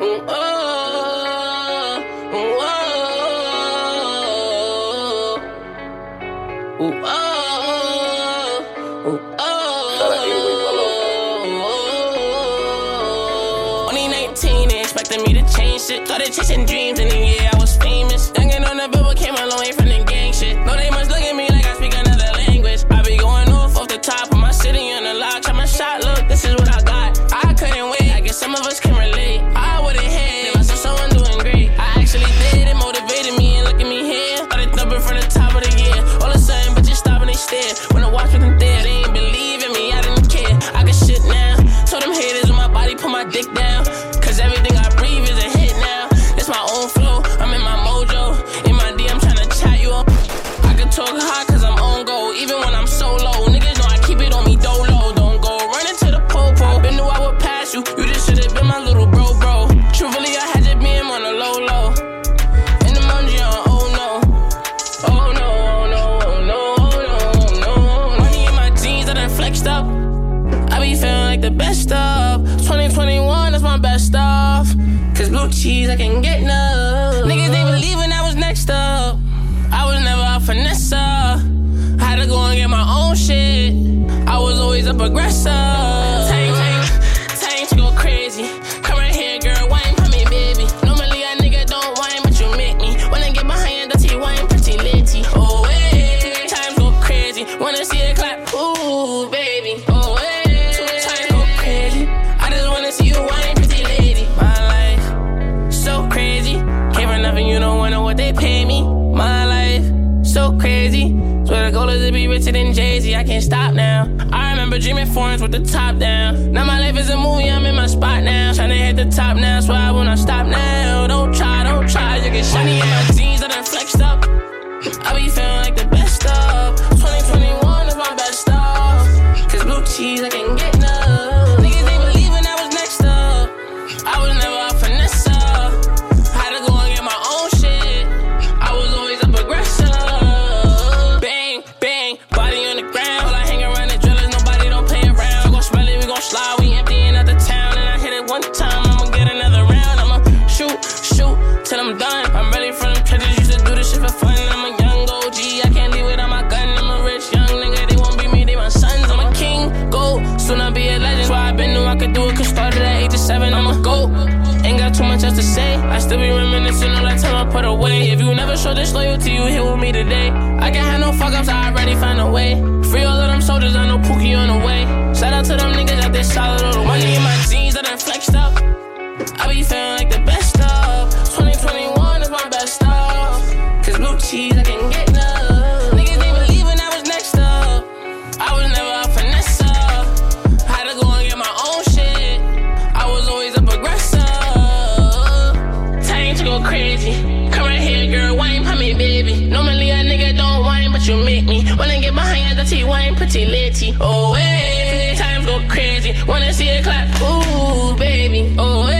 Only 19, they expecting me to change shit. Started chasing dreams, and then my dick down. Cause everything I breathe is a hit now. It's my own flow. I'm in my mojo. In my D, I'm tryna chat you up. I can talk high cause I'm on go. Even when I'm so low. Niggas know I keep it on me dolo. Don't go running to the popo. Been knew I would pass you. You just should've been my little bro, bro. Truthfully, I had your beam on the low, low. In the mungie uh, oh no. Oh no, oh no, oh no, oh no, oh no. Money in my jeans, I done flexed up. I be feeling like the best of 2021, that's my best of. Cause blue cheese, I can get no. Niggas, they believe when I was next up. I was never a finesse. Had to go and get my own shit. I was always a progressor. Crazy. Swear the goal is to be richer than Jay Z. I can't stop now. I remember dreaming foreigns with the top down. Now my life is a movie, I'm in my spot now. Tryna hit the top now, swear I will not stop now. Don't try, don't try, you get shiny in my jeans, I done flexed up. I be feeling like the best of. 2021 is my best of. Cause blue cheese, I can one time, I'ma get another round. I'ma shoot, shoot till I'm done. I'm ready for them trenches, used to do this shit for fun. I'm a young OG, I can't leave without my gun. I'm a rich young nigga, they won't be me, they my sons. I'm a king, go, soon I'll be a legend. That's why I been knew I could do it, cause started at age of seven. I'm a goat. Ain't got too much else to say. I still be reminiscing all that time I put away. If you never show this loyalty, you here with me today. I can't have no fuck ups, I already found a way. Free all of them soldiers, I know Pookie on the way. Shout out to them niggas out there solid cheese, I can get no. Niggas ain't believe when I was next up. I was never a finesse. Had to go and get my own shit. I was always a progressor. Time to go crazy. Come right here, girl, wine for me, baby. Normally a nigga don't whine, but you make me wanna get behind the T wine, pretty litty. Oh, hey, times go crazy. Wanna see it clap, ooh, baby. Oh, hey.